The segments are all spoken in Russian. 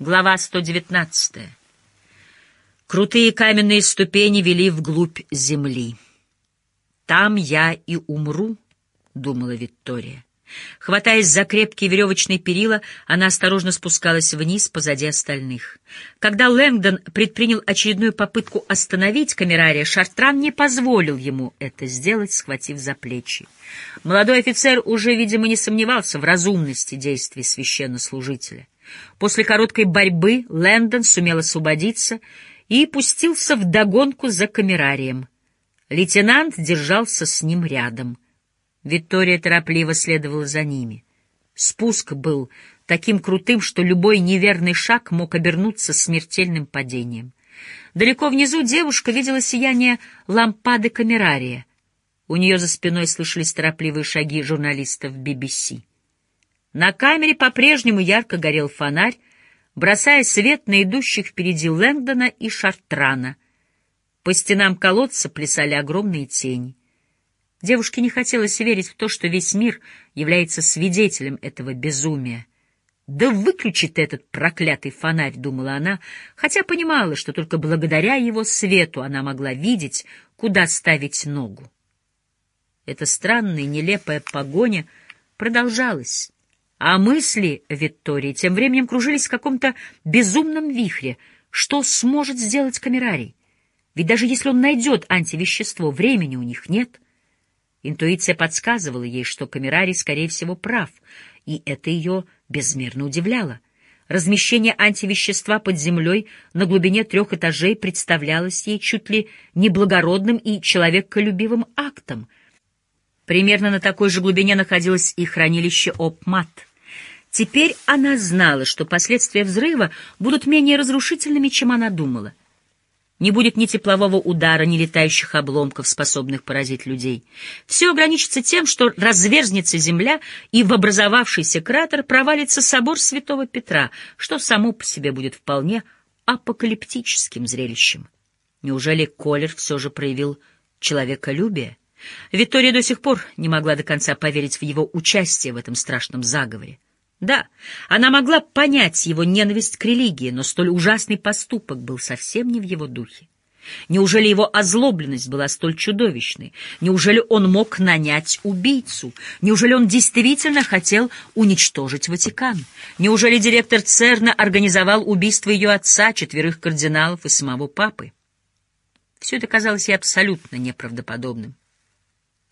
Глава 119. Крутые каменные ступени вели вглубь земли. «Там я и умру», — думала Виктория. Хватаясь за крепкие веревочные перила, она осторожно спускалась вниз позади остальных. Когда Лэнгдон предпринял очередную попытку остановить камерария, Шартран не позволил ему это сделать, схватив за плечи. Молодой офицер уже, видимо, не сомневался в разумности действий священнослужителя. После короткой борьбы Лэндон сумел освободиться и пустился в догонку за камерарием. Лейтенант держался с ним рядом — Виктория торопливо следовала за ними. Спуск был таким крутым, что любой неверный шаг мог обернуться смертельным падением. Далеко внизу девушка видела сияние лампады камерария. У нее за спиной слышались торопливые шаги журналистов BBC. На камере по-прежнему ярко горел фонарь, бросая свет на идущих впереди Лэнгдона и Шартрана. По стенам колодца плясали огромные тени. Девушке не хотелось верить в то, что весь мир является свидетелем этого безумия. «Да выключит этот проклятый фонарь», — думала она, хотя понимала, что только благодаря его свету она могла видеть, куда ставить ногу. Эта странная, нелепая погоня продолжалась, а мысли Виктории тем временем кружились в каком-то безумном вихре. Что сможет сделать камерарий? Ведь даже если он найдет антивещество, времени у них нет — Интуиция подсказывала ей, что Камерарий, скорее всего, прав, и это ее безмерно удивляло. Размещение антивещества под землей на глубине трех этажей представлялось ей чуть ли неблагородным и человеколюбивым актом. Примерно на такой же глубине находилось и хранилище Опмат. Теперь она знала, что последствия взрыва будут менее разрушительными, чем она думала — не будет ни теплового удара, ни летающих обломков, способных поразить людей. Все ограничится тем, что разверзнется земля, и в образовавшийся кратер провалится собор святого Петра, что само по себе будет вполне апокалиптическим зрелищем. Неужели Колер все же проявил человеколюбие? Виктория до сих пор не могла до конца поверить в его участие в этом страшном заговоре. Да, она могла понять его ненависть к религии, но столь ужасный поступок был совсем не в его духе. Неужели его озлобленность была столь чудовищной? Неужели он мог нанять убийцу? Неужели он действительно хотел уничтожить Ватикан? Неужели директор ЦЕРНа организовал убийство ее отца, четверых кардиналов и самого папы? Все это казалось ей абсолютно неправдоподобным.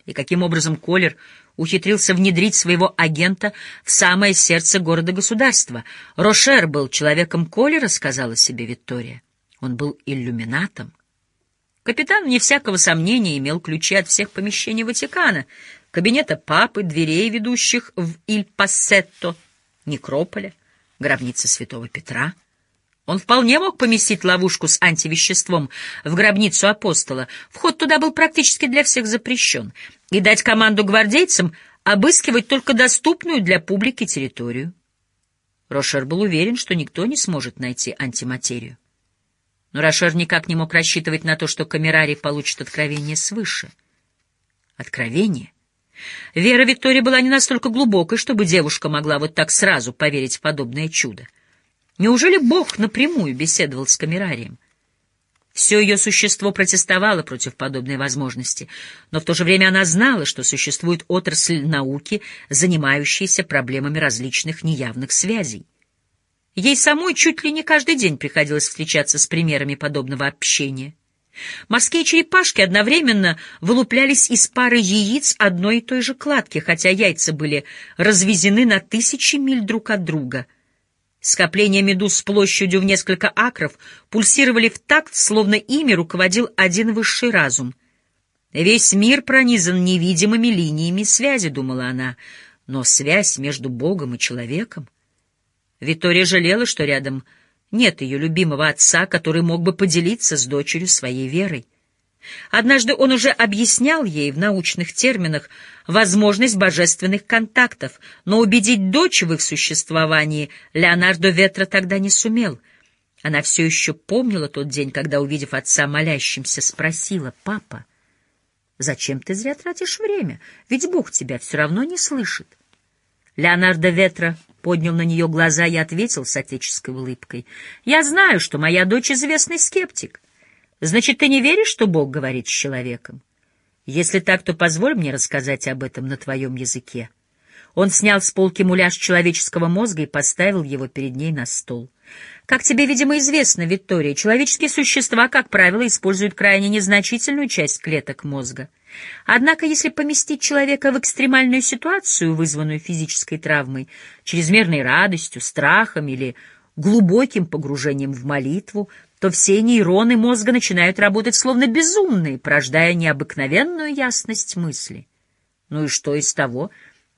И каким образом Колер ухитрился внедрить своего агента в самое сердце города-государства. Рошер был человеком Колера, сказала себе Виктория. Он был иллюминатом. Капитан, вне всякого сомнения, имел ключи от всех помещений Ватикана, кабинета папы, дверей, ведущих в Иль-Пассетто, некрополя, гробницы святого Петра — он вполне мог поместить ловушку с антивеществом в гробницу апостола. Вход туда был практически для всех запрещен. И дать команду гвардейцам обыскивать только доступную для публики территорию. Рошер был уверен, что никто не сможет найти антиматерию. Но Рошер никак не мог рассчитывать на то, что Камерарий получит откровение свыше. Откровение? Вера Виктории была не настолько глубокой, чтобы девушка могла вот так сразу поверить в подобное чудо. Неужели Бог напрямую беседовал с Камерарием? Все ее существо протестовало против подобной возможности, но в то же время она знала, что существует отрасль науки, занимающаяся проблемами различных неявных связей. Ей самой чуть ли не каждый день приходилось встречаться с примерами подобного общения. Морские черепашки одновременно вылуплялись из пары яиц одной и той же кладки, хотя яйца были развезены на тысячи миль друг от друга — Скопления медуз площадью в несколько акров пульсировали в такт, словно ими руководил один высший разум. «Весь мир пронизан невидимыми линиями связи», — думала она, — «но связь между Богом и человеком...» Виктория жалела, что рядом нет ее любимого отца, который мог бы поделиться с дочерью своей верой. Однажды он уже объяснял ей в научных терминах возможность божественных контактов, но убедить дочь в их существовании Леонардо Ветра тогда не сумел. Она все еще помнила тот день, когда, увидев отца молящимся, спросила, «Папа, зачем ты зря тратишь время? Ведь Бог тебя все равно не слышит». Леонардо Ветра поднял на нее глаза и ответил с отеческой улыбкой. «Я знаю, что моя дочь известный скептик. Значит, ты не веришь, что Бог говорит с человеком? Если так, то позволь мне рассказать об этом на твоем языке». Он снял с полки муляж человеческого мозга и поставил его перед ней на стол. Как тебе, видимо, известно, Виктория, человеческие существа, как правило, используют крайне незначительную часть клеток мозга. Однако, если поместить человека в экстремальную ситуацию, вызванную физической травмой, чрезмерной радостью, страхом или глубоким погружением в молитву, то все нейроны мозга начинают работать словно безумные, порождая необыкновенную ясность мысли. Ну и что из того,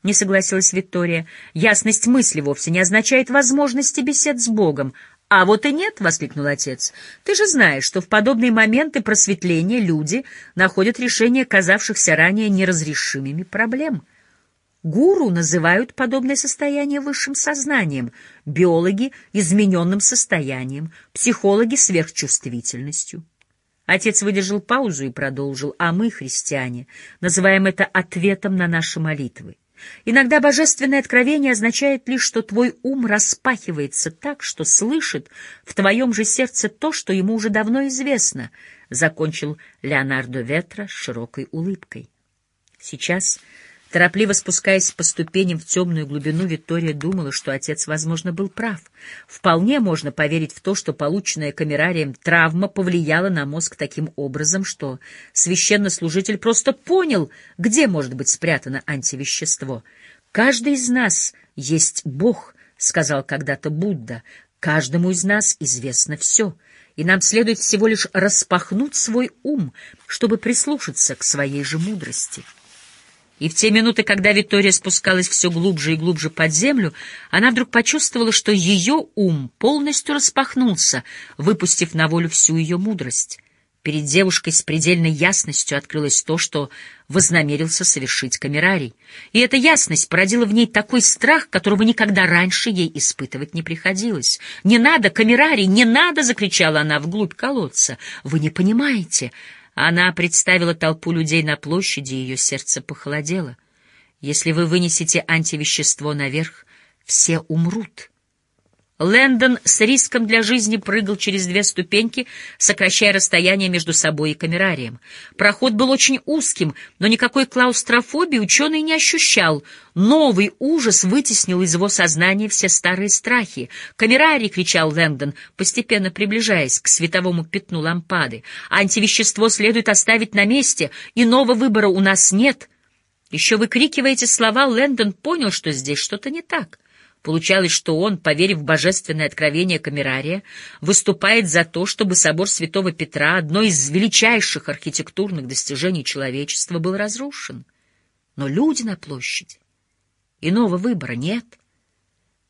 не согласилась Виктория. Ясность мысли вовсе не означает возможности бесед с Богом. А вот и нет, воскликнул отец. Ты же знаешь, что в подобные моменты просветления люди находят решение казавшихся ранее неразрешимыми проблем. Гуру называют подобное состояние высшим сознанием, биологи — измененным состоянием, психологи — сверхчувствительностью. Отец выдержал паузу и продолжил, а мы, христиане, называем это ответом на наши молитвы. Иногда божественное откровение означает лишь, что твой ум распахивается так, что слышит в твоем же сердце то, что ему уже давно известно, — закончил Леонардо Ветра с широкой улыбкой. Сейчас Торопливо спускаясь по ступеням в темную глубину, Виктория думала, что отец, возможно, был прав. Вполне можно поверить в то, что полученная камерарием травма повлияла на мозг таким образом, что священнослужитель просто понял, где может быть спрятано антивещество. «Каждый из нас есть Бог», — сказал когда-то Будда. «Каждому из нас известно все» и нам следует всего лишь распахнуть свой ум, чтобы прислушаться к своей же мудрости. И в те минуты, когда Виктория спускалась все глубже и глубже под землю, она вдруг почувствовала, что ее ум полностью распахнулся, выпустив на волю всю ее мудрость. Перед девушкой с предельной ясностью открылось то, что вознамерился совершить камерарий. И эта ясность породила в ней такой страх, которого никогда раньше ей испытывать не приходилось. «Не надо, камерарий, не надо!» — закричала она вглубь колодца. «Вы не понимаете!» Она представила толпу людей на площади, и ее сердце похолодело. Если вы вынесете антивещество наверх, все умрут. Лэндон с риском для жизни прыгал через две ступеньки, сокращая расстояние между собой и камерарием. Проход был очень узким, но никакой клаустрофобии ученый не ощущал. Новый ужас вытеснил из его сознания все старые страхи. «Камерарий!» — кричал Лэндон, постепенно приближаясь к световому пятну лампады. «Антивещество следует оставить на месте, иного выбора у нас нет». Еще выкрикивая эти слова, Лэндон понял, что здесь что-то не так. Получалось, что он, поверив в божественное откровение Камерария, выступает за то, чтобы собор Святого Петра, одно из величайших архитектурных достижений человечества, был разрушен. Но люди на площади. Иного выбора нет.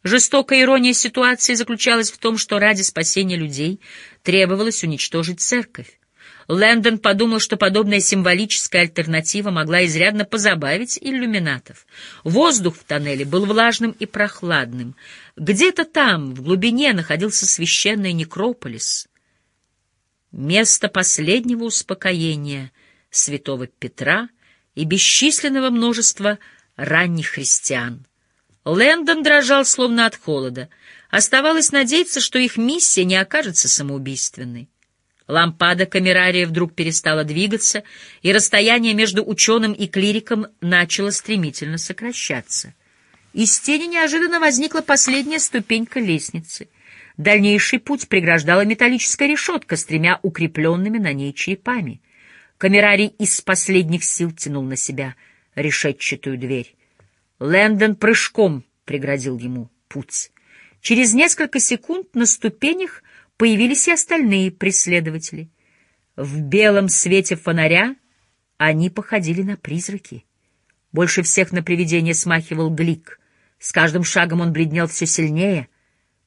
Жестокая ирония ситуации заключалась в том, что ради спасения людей требовалось уничтожить церковь. Лэндон подумал, что подобная символическая альтернатива могла изрядно позабавить иллюминатов. Воздух в тоннеле был влажным и прохладным. Где-то там, в глубине, находился священный некрополис. Место последнего успокоения святого Петра и бесчисленного множества ранних христиан. Лэндон дрожал словно от холода. Оставалось надеяться, что их миссия не окажется самоубийственной. Лампада камерария вдруг перестала двигаться, и расстояние между ученым и клириком начало стремительно сокращаться. Из тени неожиданно возникла последняя ступенька лестницы. Дальнейший путь преграждала металлическая решетка с тремя укрепленными на ней черепами. Камерарий из последних сил тянул на себя решетчатую дверь. Лэндон прыжком преградил ему путь. Через несколько секунд на ступенях появились и остальные преследователи. В белом свете фонаря они походили на призраки. Больше всех на привидение смахивал Глик. С каждым шагом он бледнел все сильнее.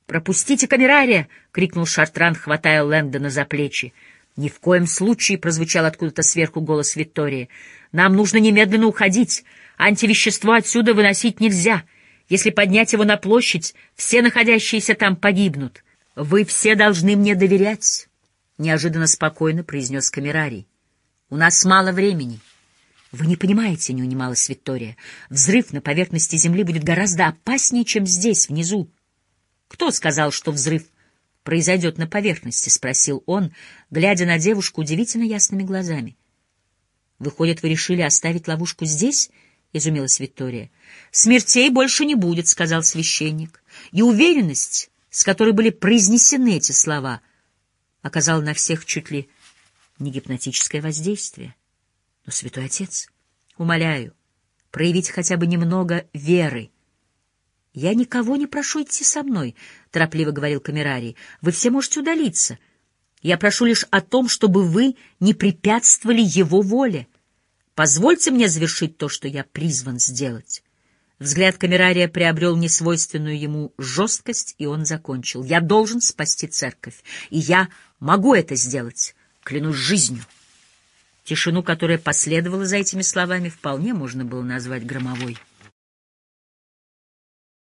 «Пропустите камерария!» — крикнул Шартран, хватая Лэндона за плечи. «Ни в коем случае!» — прозвучал откуда-то сверху голос Виктории. «Нам нужно немедленно уходить. Антивещество отсюда выносить нельзя. Если поднять его на площадь, все находящиеся там погибнут». «Вы все должны мне доверять», — неожиданно спокойно произнес Камерарий. «У нас мало времени. «Вы не понимаете», — не унималась Виктория. «Взрыв на поверхности Земли будет гораздо опаснее, чем здесь, внизу». «Кто сказал, что взрыв произойдет на поверхности?» — спросил он, глядя на девушку удивительно ясными глазами. «Выходит, вы решили оставить ловушку здесь?» — изумилась Виктория. «Смертей больше не будет», — сказал священник. И уверенность, с которой были произнесены эти слова, оказала на всех чуть ли не гипнотическое воздействие. Но, святой отец, умоляю, проявить хотя бы немного веры. Я никого не прошу идти со мной, — торопливо говорил Камерарий. Вы все можете удалиться. Я прошу лишь о том, чтобы вы не препятствовали его воле. Позвольте мне завершить то, что я призван сделать. Взгляд Камерария приобрел несвойственную ему жесткость, и он закончил. Я должен спасти церковь, и я могу это сделать, клянусь жизнью. Тишину, которая последовала за этими словами, вполне можно было назвать громовой.